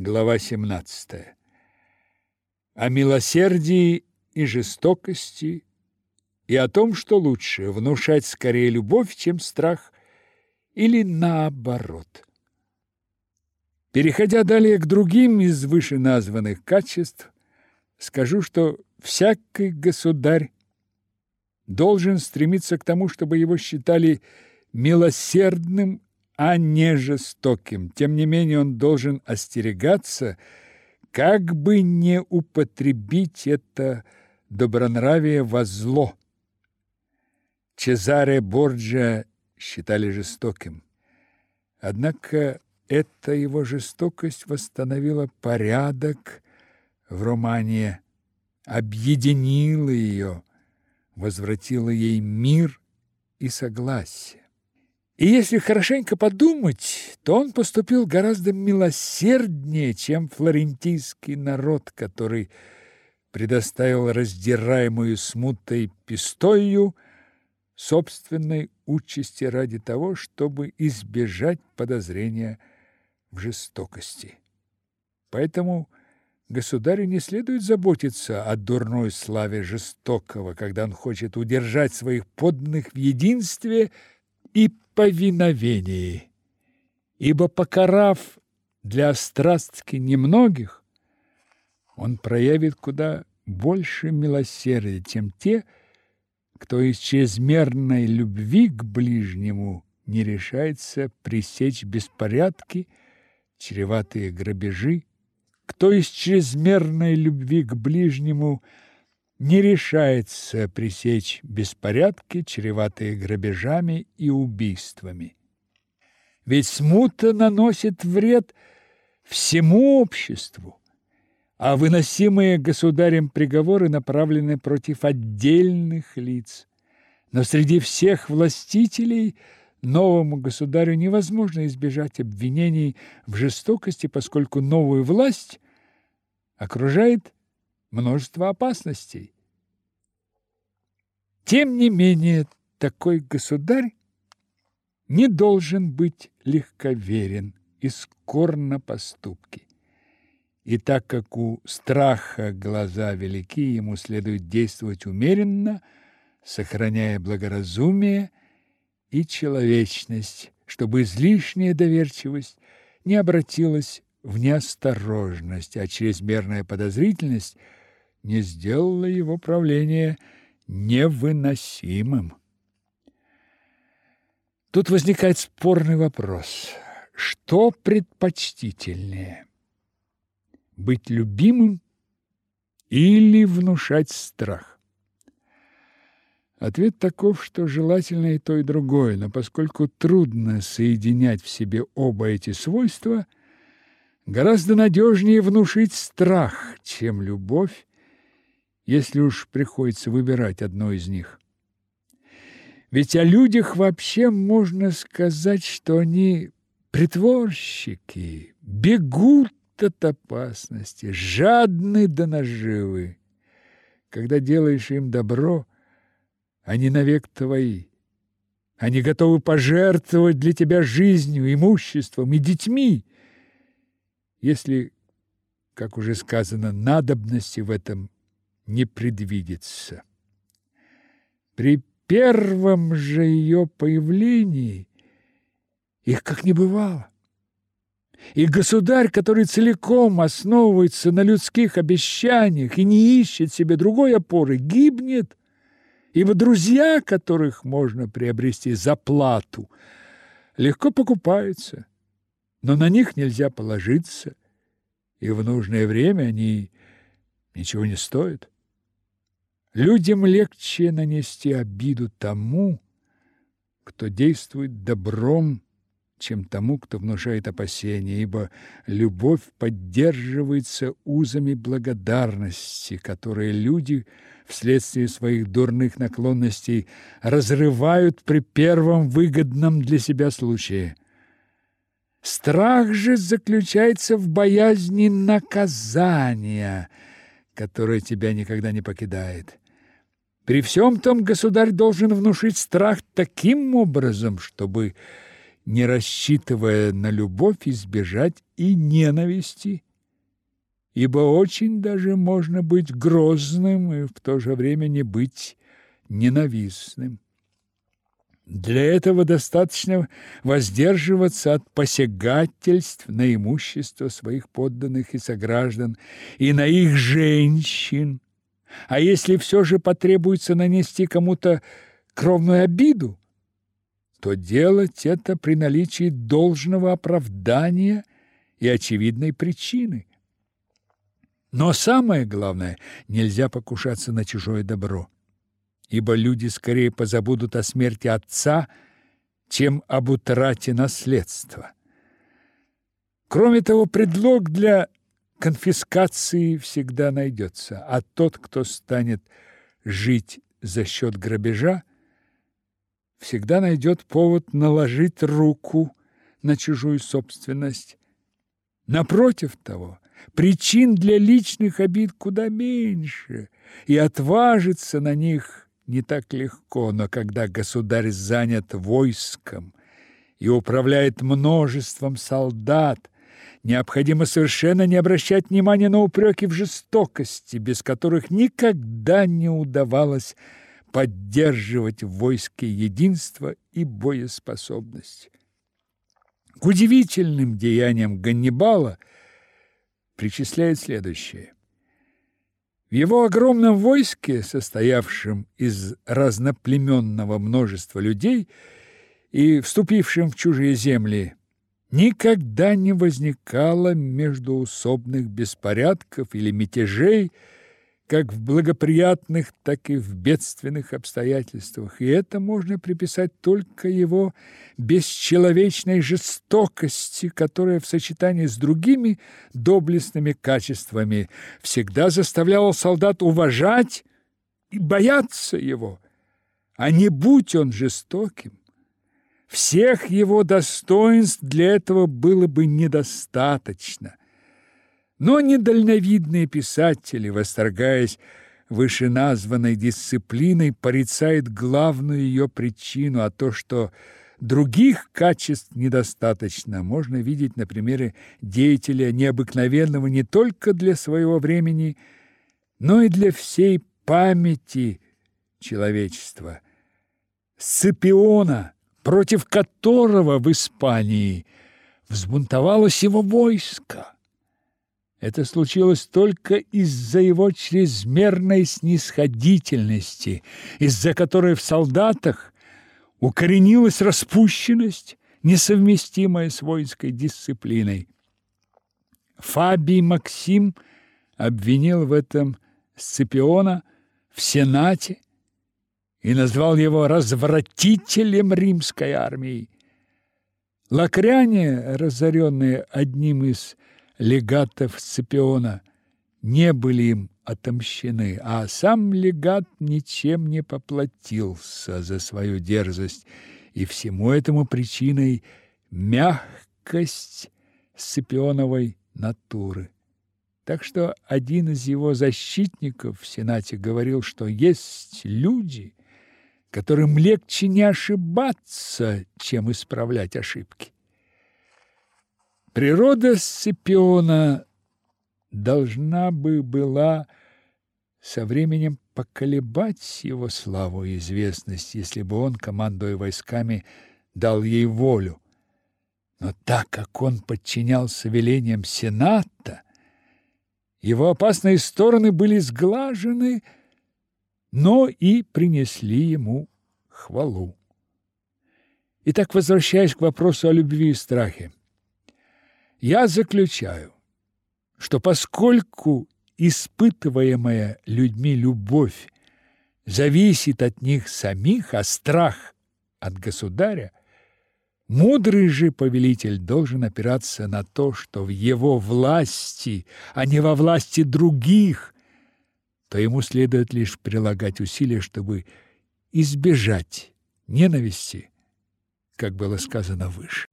Глава 17. О милосердии и жестокости и о том, что лучше внушать скорее любовь, чем страх, или наоборот. Переходя далее к другим из вышеназванных качеств, скажу, что всякий государь должен стремиться к тому, чтобы его считали милосердным, а не жестоким. Тем не менее, он должен остерегаться, как бы не употребить это добронравие во зло. Чезаре Борджа считали жестоким. Однако эта его жестокость восстановила порядок в Романии, объединила ее, возвратила ей мир и согласие. И если хорошенько подумать, то он поступил гораздо милосерднее, чем флорентийский народ, который предоставил раздираемую смутой пистою собственной участи ради того, чтобы избежать подозрения в жестокости. Поэтому государю не следует заботиться о дурной славе жестокого, когда он хочет удержать своих подданных в единстве и повиновении. Ибо покарав для страстки немногих, он проявит куда больше милосердия, чем те, кто из чрезмерной любви к ближнему не решается пресечь беспорядки, чреватые грабежи, кто из чрезмерной любви к ближнему не решается пресечь беспорядки, чреватые грабежами и убийствами. Ведь смута наносит вред всему обществу, а выносимые государем приговоры направлены против отдельных лиц. Но среди всех властителей – Новому государю невозможно избежать обвинений в жестокости, поскольку новую власть окружает множество опасностей. Тем не менее, такой государь не должен быть легковерен и скор на поступки. И так как у страха глаза велики, ему следует действовать умеренно, сохраняя благоразумие и человечность, чтобы излишняя доверчивость не обратилась в неосторожность, а чрезмерная подозрительность не сделала его правление невыносимым. Тут возникает спорный вопрос. Что предпочтительнее? Быть любимым или внушать страх? Ответ таков, что желательно и то, и другое, но поскольку трудно соединять в себе оба эти свойства, гораздо надежнее внушить страх, чем любовь, если уж приходится выбирать одно из них. Ведь о людях вообще можно сказать, что они притворщики, бегут от опасности, жадны до наживы. Когда делаешь им добро – они навек твои. Они готовы пожертвовать для тебя жизнью, имуществом и детьми, если, как уже сказано, надобности в этом не предвидится. При первом же ее появлении их как не бывало. И государь, который целиком основывается на людских обещаниях и не ищет себе другой опоры, гибнет ибо друзья, которых можно приобрести за плату, легко покупаются, но на них нельзя положиться, и в нужное время они ничего не стоят. Людям легче нанести обиду тому, кто действует добром, чем тому, кто внушает опасения, ибо любовь поддерживается узами благодарности, которые люди – вследствие своих дурных наклонностей разрывают при первом выгодном для себя случае. Страх же заключается в боязни наказания, которое тебя никогда не покидает. При всем том государь должен внушить страх таким образом, чтобы, не рассчитывая на любовь, избежать и ненависти, ибо очень даже можно быть грозным и в то же время не быть ненавистным. Для этого достаточно воздерживаться от посягательств на имущество своих подданных и сограждан и на их женщин. А если все же потребуется нанести кому-то кровную обиду, то делать это при наличии должного оправдания и очевидной причины. Но самое главное, нельзя покушаться на чужое добро ибо люди скорее позабудут о смерти отца, чем об утрате наследства. Кроме того, предлог для конфискации всегда найдется, а тот, кто станет жить за счет грабежа, всегда найдет повод наложить руку на чужую собственность. Напротив того, причин для личных обид куда меньше, и отважиться на них не так легко, но когда государь занят войском и управляет множеством солдат, необходимо совершенно не обращать внимания на упреки в жестокости, без которых никогда не удавалось поддерживать в войске единство и боеспособность. К удивительным деяниям Ганнибала причисляет следующее. В его огромном войске, состоявшем из разноплеменного множества людей и вступившем в чужие земли, никогда не возникало междоусобных беспорядков или мятежей, как в благоприятных, так и в бедственных обстоятельствах, и это можно приписать только его бесчеловечной жестокости, которая в сочетании с другими доблестными качествами всегда заставляла солдат уважать и бояться его, а не будь он жестоким. Всех его достоинств для этого было бы недостаточно – но недальновидные писатели, восторгаясь вышеназванной дисциплиной, порицают главную ее причину, а то, что других качеств недостаточно, можно видеть на примере деятеля необыкновенного не только для своего времени, но и для всей памяти человечества. Сципиона, против которого в Испании взбунтовалось его войско. Это случилось только из-за его чрезмерной снисходительности, из-за которой в солдатах укоренилась распущенность, несовместимая с воинской дисциплиной. Фабий Максим обвинил в этом Сципиона в Сенате и назвал его развратителем римской армии. Лакряне, разоренные одним из легатов Сципиона не были им отомщены, а сам легат ничем не поплатился за свою дерзость, и всему этому причиной мягкость Сципионовой натуры. Так что один из его защитников в Сенате говорил, что есть люди, которым легче не ошибаться, чем исправлять ошибки. Природа Сципиона должна бы была со временем поколебать его славу и известность, если бы он, командуя войсками, дал ей волю. Но так как он подчинялся велениям Сената, его опасные стороны были сглажены, но и принесли ему хвалу. Итак, возвращаясь к вопросу о любви и страхе, я заключаю, что поскольку испытываемая людьми любовь зависит от них самих, а страх от государя, мудрый же повелитель должен опираться на то, что в его власти, а не во власти других, то ему следует лишь прилагать усилия, чтобы избежать ненависти, как было сказано выше.